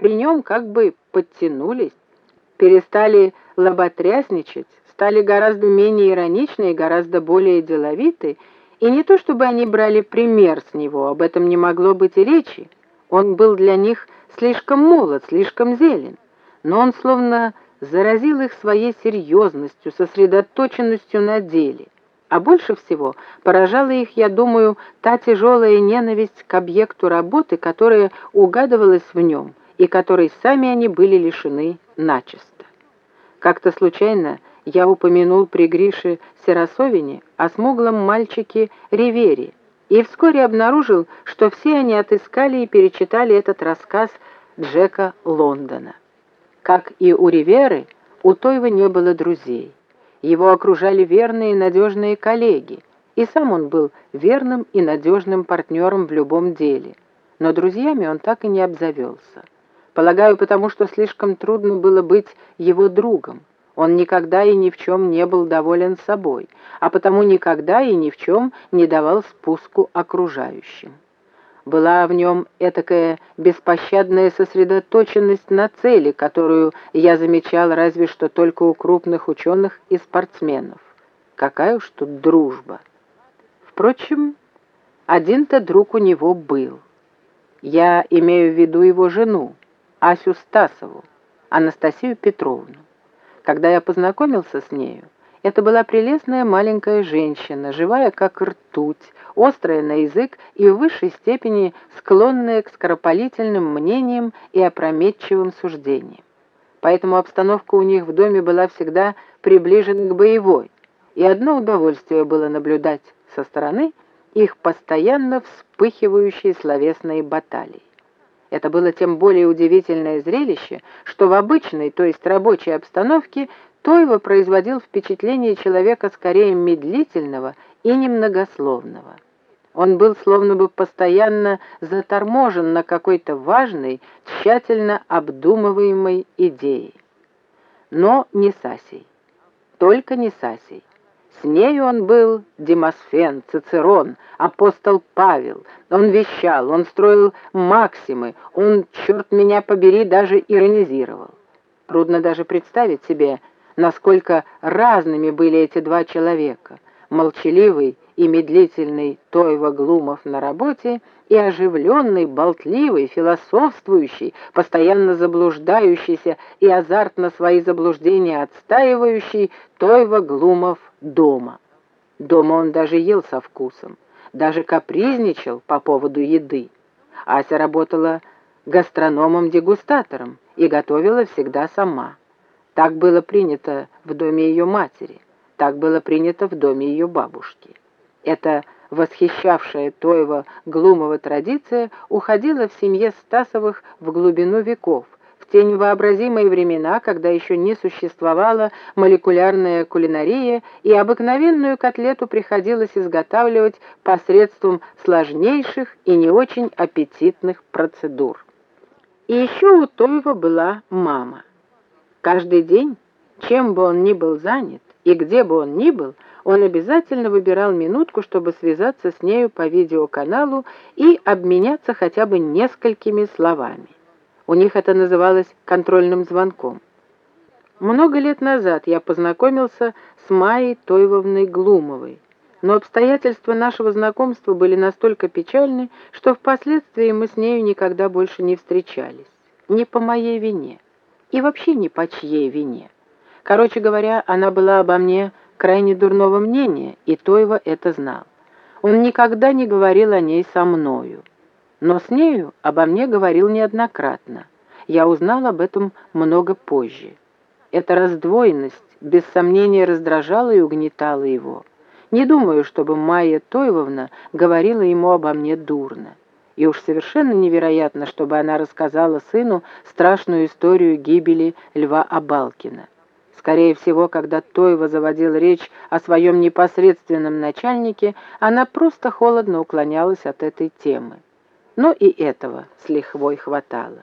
при нем как бы подтянулись, перестали лоботрясничать, стали гораздо менее ироничны и гораздо более деловиты, и не то чтобы они брали пример с него, об этом не могло быть и речи. Он был для них слишком молод, слишком зелен, но он словно заразил их своей серьезностью, сосредоточенностью на деле. А больше всего поражала их, я думаю, та тяжелая ненависть к объекту работы, которая угадывалась в нем, и которой сами они были лишены начисто. Как-то случайно я упомянул при Грише Серосовине о смуглом мальчике Ривери, и вскоре обнаружил, что все они отыскали и перечитали этот рассказ Джека Лондона. Как и у Риверы, у Тойва не было друзей. Его окружали верные и надежные коллеги, и сам он был верным и надежным партнером в любом деле. Но друзьями он так и не обзавелся. Полагаю, потому что слишком трудно было быть его другом. Он никогда и ни в чем не был доволен собой, а потому никогда и ни в чем не давал спуску окружающим. Была в нем этакая беспощадная сосредоточенность на цели, которую я замечал разве что только у крупных ученых и спортсменов. Какая уж тут дружба. Впрочем, один-то друг у него был. Я имею в виду его жену, Асю Стасову, Анастасию Петровну. Когда я познакомился с нею, это была прелестная маленькая женщина, живая как ртуть, острая на язык и в высшей степени склонная к скоропалительным мнениям и опрометчивым суждениям. Поэтому обстановка у них в доме была всегда приближена к боевой, и одно удовольствие было наблюдать со стороны их постоянно вспыхивающие словесные баталии. Это было тем более удивительное зрелище, что в обычной, то есть рабочей обстановке, Тойва производил впечатление человека скорее медлительного и немногословного. Он был словно бы постоянно заторможен на какой-то важной, тщательно обдумываемой идее. Но не Сасей. Только не Сасей. С нею он был Демосфен, Цицерон, апостол Павел. Он вещал, он строил максимы, он, черт меня побери, даже иронизировал. Трудно даже представить себе, насколько разными были эти два человека. Молчаливый и медлительный Тойва Глумов на работе и оживленный, болтливый, философствующий, постоянно заблуждающийся и азартно свои заблуждения отстаивающий Тойва Глумов дома. Дома он даже ел со вкусом, даже капризничал по поводу еды. Ася работала гастрономом-дегустатором и готовила всегда сама. Так было принято в доме ее матери, так было принято в доме ее бабушки. Эта восхищавшая Тоева Глумова традиция уходила в семье Стасовых в глубину веков, в те невообразимые времена, когда еще не существовала молекулярная кулинария, и обыкновенную котлету приходилось изготавливать посредством сложнейших и не очень аппетитных процедур. И еще у Тоева была мама. Каждый день, чем бы он ни был занят и где бы он ни был, он обязательно выбирал минутку, чтобы связаться с нею по видеоканалу и обменяться хотя бы несколькими словами. У них это называлось контрольным звонком. Много лет назад я познакомился с Майей Тойвовной Глумовой, но обстоятельства нашего знакомства были настолько печальны, что впоследствии мы с нею никогда больше не встречались. Не по моей вине и вообще ни по чьей вине. Короче говоря, она была обо мне крайне дурного мнения, и Тойва это знал. Он никогда не говорил о ней со мною, но с нею обо мне говорил неоднократно. Я узнал об этом много позже. Эта раздвоенность без сомнения раздражала и угнетала его. Не думаю, чтобы Майя Тойвовна говорила ему обо мне дурно. И уж совершенно невероятно, чтобы она рассказала сыну страшную историю гибели Льва Абалкина. Скорее всего, когда Тойва заводил речь о своем непосредственном начальнике, она просто холодно уклонялась от этой темы. Но и этого с лихвой хватало.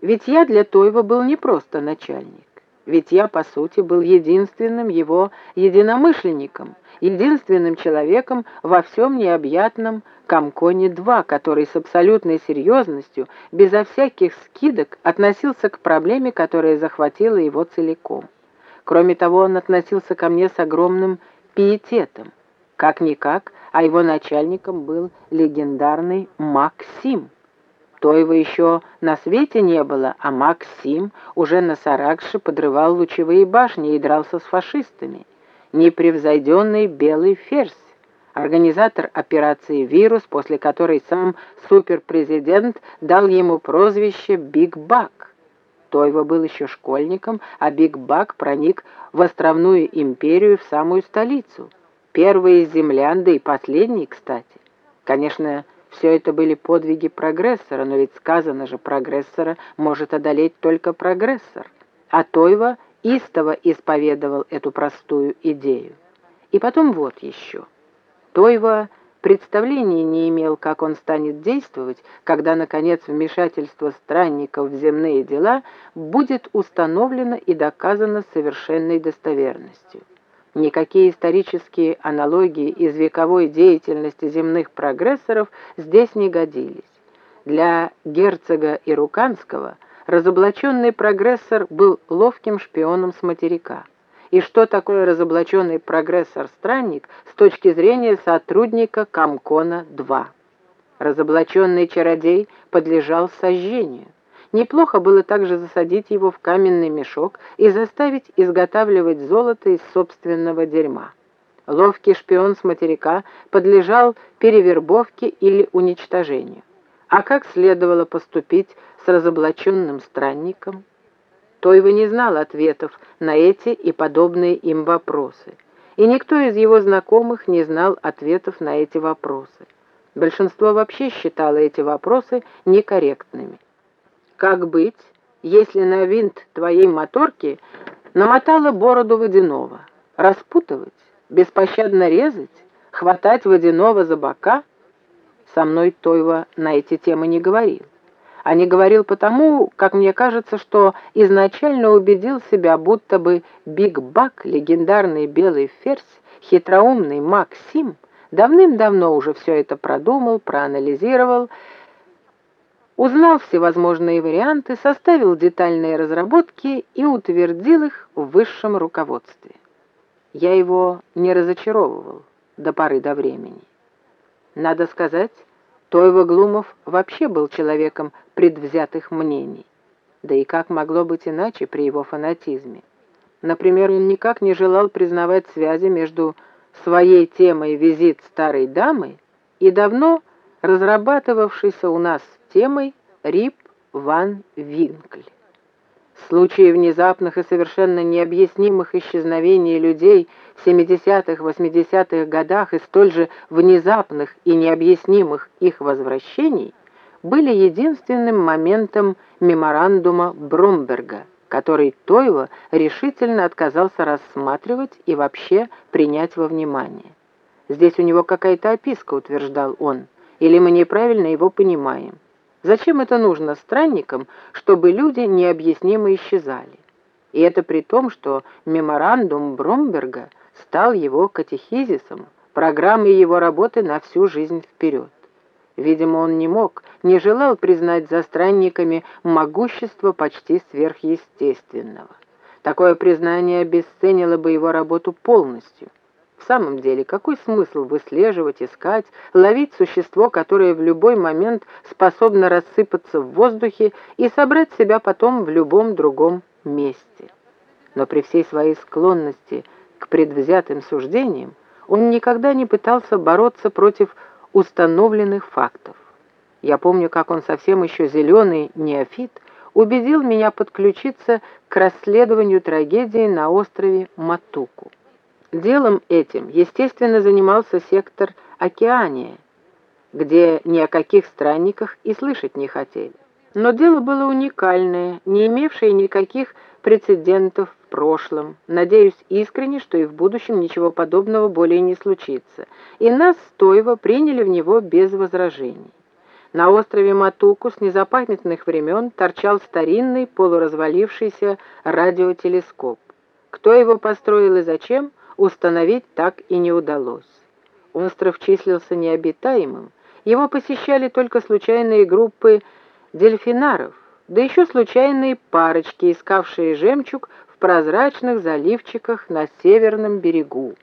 Ведь я для Тойва был не просто начальник. ведь я, по сути, был единственным его единомышленником, единственным человеком во всем необъятном Камконе-2, который с абсолютной серьезностью, безо всяких скидок, относился к проблеме, которая захватила его целиком. Кроме того, он относился ко мне с огромным пиететом. Как-никак, а его начальником был легендарный Максим. То его еще на свете не было, а Максим уже на Саракше подрывал лучевые башни и дрался с фашистами. Непревзойденный белый ферзь, организатор операции «Вирус», после которой сам суперпрезидент дал ему прозвище «Биг Баг». Тойво был еще школьником, а Биг Баг проник в островную империю в самую столицу. Первый из землян, да и последний, кстати. Конечно, все это были подвиги прогрессора, но ведь сказано же, прогрессора может одолеть только прогрессор. А Тойва истово исповедовал эту простую идею. И потом вот еще. Тойва представления не имел, как он станет действовать, когда, наконец, вмешательство странников в земные дела будет установлено и доказано совершенной достоверностью. Никакие исторические аналогии из вековой деятельности земных прогрессоров здесь не годились. Для герцога Ируканского разоблаченный прогрессор был ловким шпионом с материка. И что такое разоблаченный прогрессор-странник с точки зрения сотрудника Камкона-2? Разоблаченный чародей подлежал сожжению. Неплохо было также засадить его в каменный мешок и заставить изготавливать золото из собственного дерьма. Ловкий шпион с материка подлежал перевербовке или уничтожению. А как следовало поступить с разоблаченным странником? Тойва не знал ответов на эти и подобные им вопросы. И никто из его знакомых не знал ответов на эти вопросы. Большинство вообще считало эти вопросы некорректными. Как быть, если на винт твоей моторки намотала бороду водяного? Распутывать, беспощадно резать, хватать водяного за бока? Со мной Тойва на эти темы не говорил. А не говорил потому, как мне кажется, что изначально убедил себя, будто бы Биг Бак, легендарный белый ферзь, хитроумный Максим, давным-давно уже все это продумал, проанализировал узнал всевозможные варианты, составил детальные разработки и утвердил их в высшем руководстве. Я его не разочаровывал до поры до времени. Надо сказать, Тойва Глумов вообще был человеком предвзятых мнений. Да и как могло быть иначе при его фанатизме? Например, он никак не желал признавать связи между своей темой «Визит старой дамы» и давно разрабатывавшейся у нас темой Рип Ван Винкль. Случаи внезапных и совершенно необъяснимых исчезновений людей 70-х, 80-х годах и столь же внезапных и необъяснимых их возвращений были единственным моментом меморандума Бромберга, который Тойва решительно отказался рассматривать и вообще принять во внимание. Здесь у него какая-то описка, утверждал он, или мы неправильно его понимаем. Зачем это нужно странникам, чтобы люди необъяснимо исчезали? И это при том, что меморандум Бромберга стал его катехизисом, программой его работы на всю жизнь вперед. Видимо, он не мог, не желал признать за странниками могущество почти сверхъестественного. Такое признание обесценило бы его работу полностью. В самом деле, какой смысл выслеживать, искать, ловить существо, которое в любой момент способно рассыпаться в воздухе и собрать себя потом в любом другом месте? Но при всей своей склонности к предвзятым суждениям он никогда не пытался бороться против установленных фактов. Я помню, как он совсем еще зеленый неофит убедил меня подключиться к расследованию трагедии на острове Матуку. Делом этим, естественно, занимался сектор Океания, где ни о каких странниках и слышать не хотели. Но дело было уникальное, не имевшее никаких прецедентов в прошлом. Надеюсь искренне, что и в будущем ничего подобного более не случится. И нас, Стоева, приняли в него без возражений. На острове Матуку с незапамятных времен торчал старинный полуразвалившийся радиотелескоп. Кто его построил и зачем, установить так и не удалось. Остров числился необитаемым, его посещали только случайные группы дельфинаров, да еще случайные парочки, искавшие жемчуг в прозрачных заливчиках на северном берегу.